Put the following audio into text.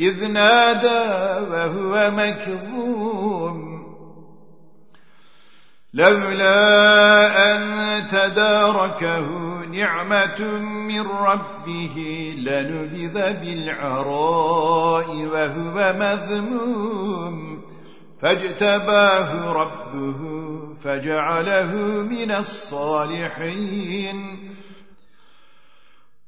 إذ نادى وهو مكظوم. لولا أن تداركه نعمة من ربه لنبذ بالعراء وهو مذموم. فاجتباه ربه فجعله من الصالحين.